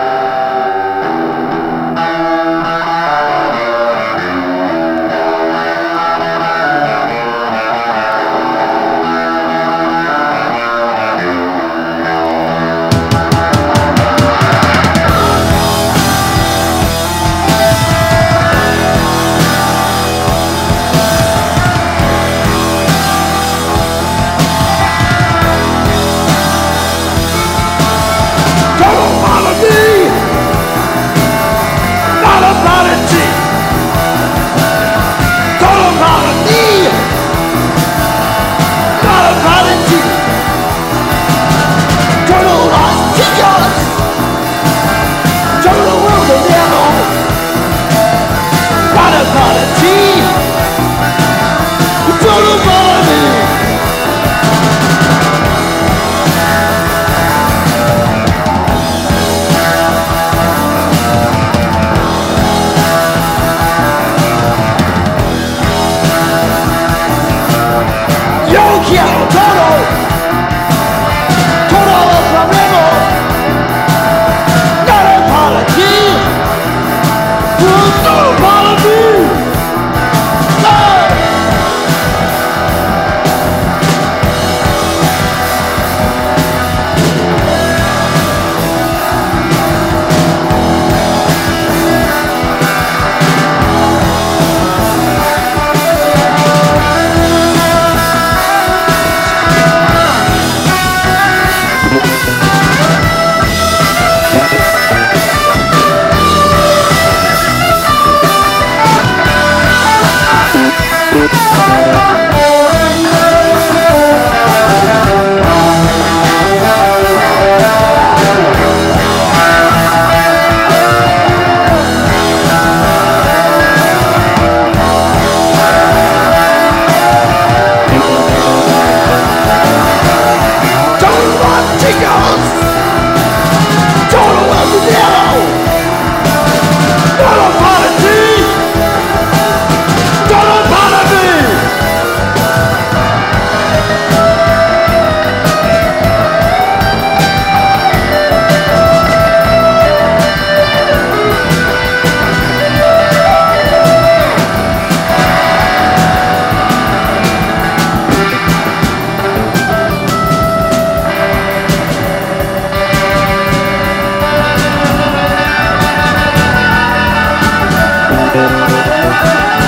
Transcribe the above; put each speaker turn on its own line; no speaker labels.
you Go! oh, you.